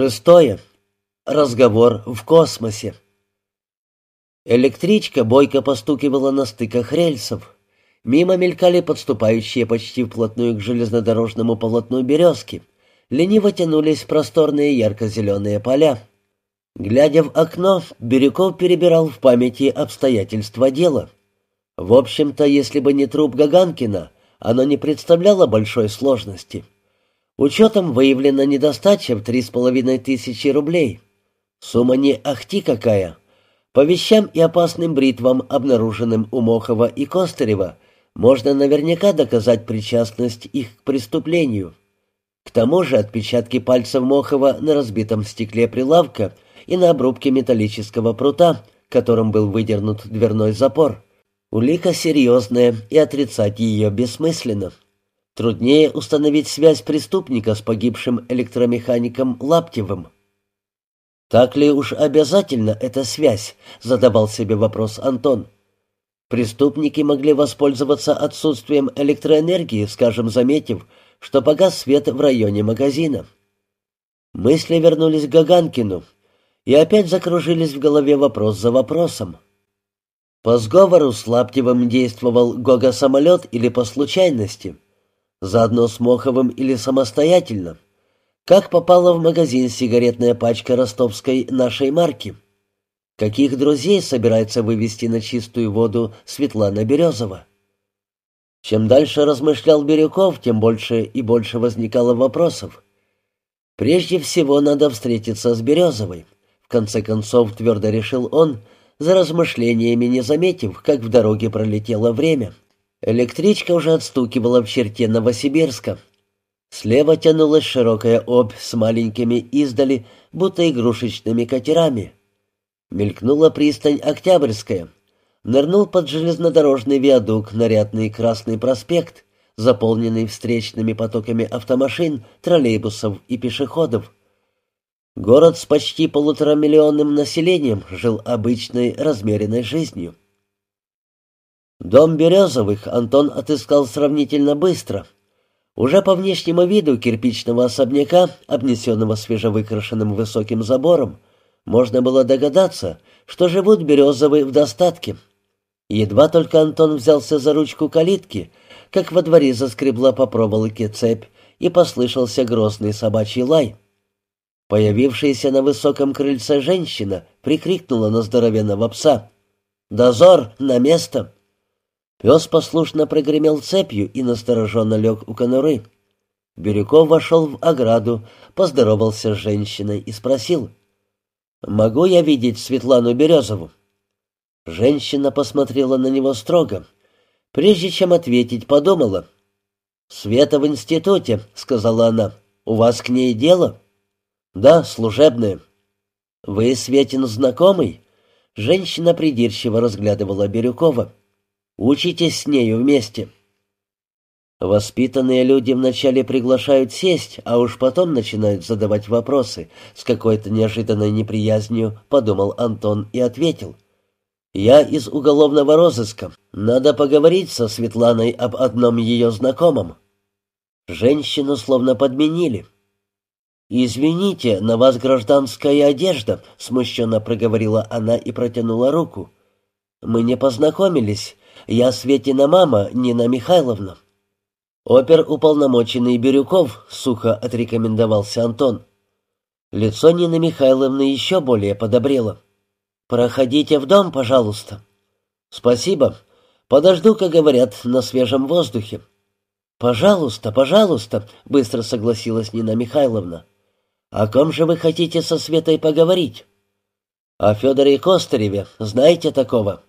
Шестое. Разговор в космосе. Электричка бойко постукивала на стыках рельсов. Мимо мелькали подступающие почти вплотную к железнодорожному полотну березки. Лениво тянулись просторные ярко-зеленые поля. Глядя в окно, Бирюков перебирал в памяти обстоятельства дела. В общем-то, если бы не труп Гаганкина, оно не представляло большой сложности. Учетом выявлена недостача в три с половиной тысячи рублей. Сумма не ахти какая. По вещам и опасным бритвам, обнаруженным у Мохова и Костырева, можно наверняка доказать причастность их к преступлению. К тому же отпечатки пальцев Мохова на разбитом стекле прилавка и на обрубке металлического прута, которым был выдернут дверной запор. Улика серьезная, и отрицать ее бессмысленно. Труднее установить связь преступника с погибшим электромехаником Лаптевым. «Так ли уж обязательно эта связь?» — задавал себе вопрос Антон. Преступники могли воспользоваться отсутствием электроэнергии, скажем, заметив, что погас свет в районе магазина. Мысли вернулись к Гаганкину, и опять закружились в голове вопрос за вопросом. По сговору с Лаптевым действовал Гога-самолет или по случайности — Заодно с Моховым или самостоятельно? Как попала в магазин сигаретная пачка ростовской нашей марки? Каких друзей собирается вывести на чистую воду Светлана Березова? Чем дальше размышлял Бирюков, тем больше и больше возникало вопросов. Прежде всего надо встретиться с Березовой. В конце концов, твердо решил он, за размышлениями не заметив, как в дороге пролетело время — Электричка уже отстукивала в черте Новосибирска. Слева тянулась широкая обь с маленькими издали, будто игрушечными катерами. Мелькнула пристань Октябрьская. Нырнул под железнодорожный виадук нарядный Красный проспект, заполненный встречными потоками автомашин, троллейбусов и пешеходов. Город с почти полуторамиллионным населением жил обычной размеренной жизнью. Дом Березовых Антон отыскал сравнительно быстро. Уже по внешнему виду кирпичного особняка, обнесенного свежевыкрашенным высоким забором, можно было догадаться, что живут Березовы в достатке. Едва только Антон взялся за ручку калитки, как во дворе заскребла по проволоке цепь и послышался грозный собачий лай. Появившаяся на высоком крыльце женщина прикрикнула на здоровенного пса. «Дозор! На место!» Пес послушно прогремел цепью и настороженно лег у конуры. Бирюков вошел в ограду, поздоровался с женщиной и спросил. «Могу я видеть Светлану Березову?» Женщина посмотрела на него строго. Прежде чем ответить, подумала. «Света в институте», — сказала она. «У вас к ней дело?» «Да, служебное». «Вы, Светин, знакомый?» Женщина придирчиво разглядывала Бирюкова. Учитесь с нею вместе». Воспитанные люди вначале приглашают сесть, а уж потом начинают задавать вопросы. С какой-то неожиданной неприязнью подумал Антон и ответил. «Я из уголовного розыска. Надо поговорить со Светланой об одном ее знакомом». Женщину словно подменили. «Извините, на вас гражданская одежда», — смущенно проговорила она и протянула руку. «Мы не познакомились. Я Светина мама, Нина Михайловна». «Опер-уполномоченный Бирюков», — сухо отрекомендовался Антон. Лицо Нины Михайловны еще более подобрело. «Проходите в дом, пожалуйста». «Спасибо. Подожду, как говорят, на свежем воздухе». «Пожалуйста, пожалуйста», — быстро согласилась Нина Михайловна. «О ком же вы хотите со Светой поговорить?» «О Федоре Костареве. Знаете такого?»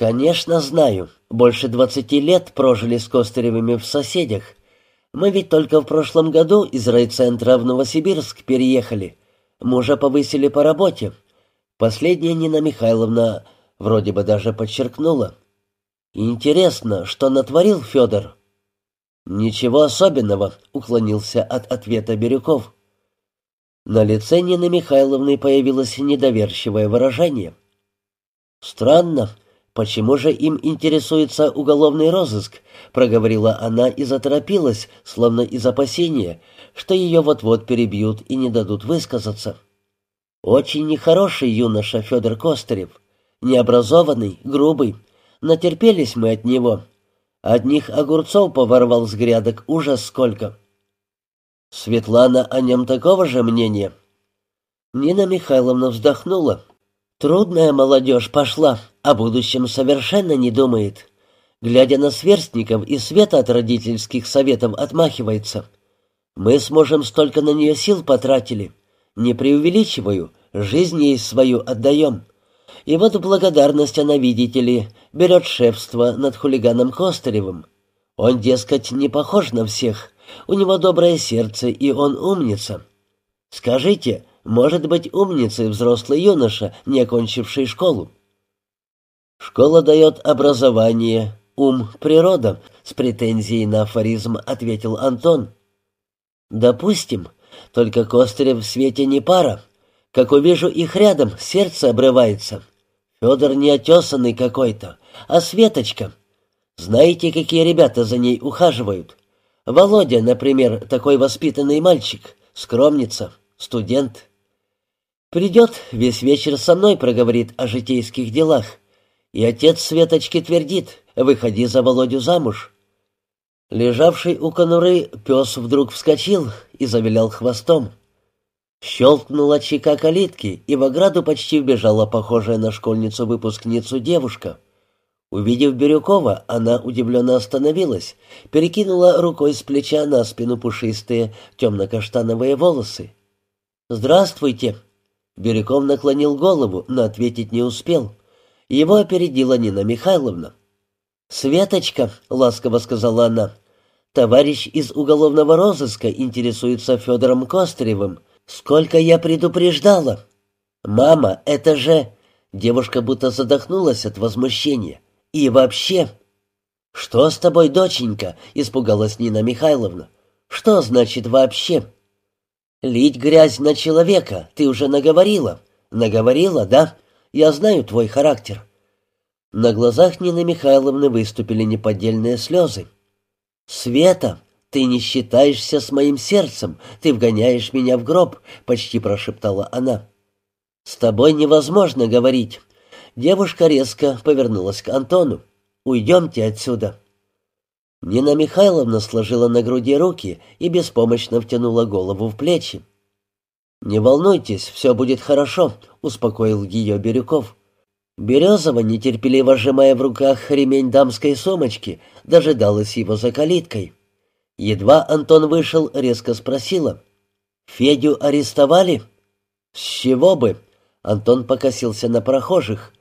«Конечно, знаю. Больше двадцати лет прожили с Костыревыми в соседях. Мы ведь только в прошлом году из райцентра в Новосибирск переехали. Мужа повысили по работе. Последняя Нина Михайловна вроде бы даже подчеркнула. Интересно, что натворил Федор?» «Ничего особенного», — уклонился от ответа Бирюков. На лице Нины Михайловны появилось недоверчивое выражение. «Странно», «Почему же им интересуется уголовный розыск?» — проговорила она и заторопилась, словно из опасения, что ее вот-вот перебьют и не дадут высказаться. «Очень нехороший юноша Федор Костырев, необразованный, грубый. Натерпелись мы от него. Одних огурцов поворовал с грядок ужас сколько». «Светлана о нем такого же мнения?» Нина Михайловна вздохнула. «Трудная молодежь пошла, о будущем совершенно не думает. Глядя на сверстников и света от родительских советов отмахивается. Мы сможем столько на нее сил потратили. Не преувеличиваю, жизнь ей свою отдаем. И вот благодарность она, видите ли, берет шефство над хулиганом Костыревым. Он, дескать, не похож на всех, у него доброе сердце, и он умница. Скажите, может быть умницей взрослый юноша, не окончивший школу? Школа дает образование, ум, природа, с претензией на афоризм ответил Антон. Допустим, только Костырев в свете не пара. Как увижу их рядом, сердце обрывается. Федор не отесанный какой-то, а Светочка. Знаете, какие ребята за ней ухаживают? Володя, например, такой воспитанный мальчик, скромница, студент. Придет, весь вечер со мной проговорит о житейских делах. И отец Светочки твердит, выходи за Володю замуж. Лежавший у конуры пес вдруг вскочил и завилял хвостом. Щелкнула чека калитки, и в ограду почти вбежала похожая на школьницу-выпускницу девушка. Увидев Бирюкова, она удивленно остановилась, перекинула рукой с плеча на спину пушистые темно-каштановые волосы. «Здравствуйте!» Бирюков наклонил голову, но ответить не успел. Его опередила Нина Михайловна. «Светочка», — ласково сказала она, — «товарищ из уголовного розыска интересуется Федором Костревым. Сколько я предупреждала!» «Мама, это же...» Девушка будто задохнулась от возмущения. «И вообще...» «Что с тобой, доченька?» — испугалась Нина Михайловна. «Что значит «вообще»?» «Лить грязь на человека, ты уже наговорила». «Наговорила, да? Я знаю твой характер». На глазах Нины Михайловны выступили неподдельные слезы. «Света, ты не считаешься с моим сердцем, ты вгоняешь меня в гроб», — почти прошептала она. «С тобой невозможно говорить». Девушка резко повернулась к Антону. «Уйдемте отсюда». Нина Михайловна сложила на груди руки и беспомощно втянула голову в плечи. «Не волнуйтесь, все будет хорошо», — успокоил ее Бирюков. Березова, нетерпеливо сжимая в руках ремень дамской сумочки, дожидалась его за калиткой. Едва Антон вышел, резко спросила. «Федю арестовали?» «С чего бы?» Антон покосился на прохожих.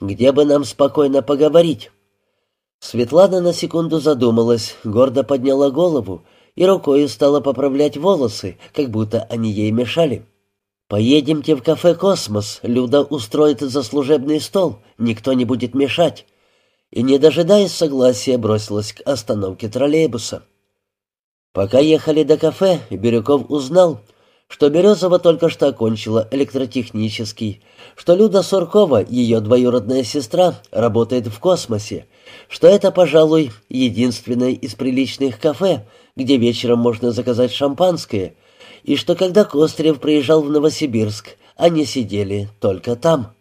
«Где бы нам спокойно поговорить?» Светлана на секунду задумалась, гордо подняла голову и рукой стала поправлять волосы, как будто они ей мешали. «Поедемте в кафе «Космос», Люда устроит за служебный стол, никто не будет мешать». И, не дожидаясь согласия, бросилась к остановке троллейбуса. Пока ехали до кафе, Бирюков узнал, что Березова только что окончила электротехнический, что Люда Суркова, ее двоюродная сестра, работает в космосе, что это, пожалуй, единственное из приличных кафе, где вечером можно заказать шампанское, и что когда Кострев приезжал в Новосибирск, они сидели только там.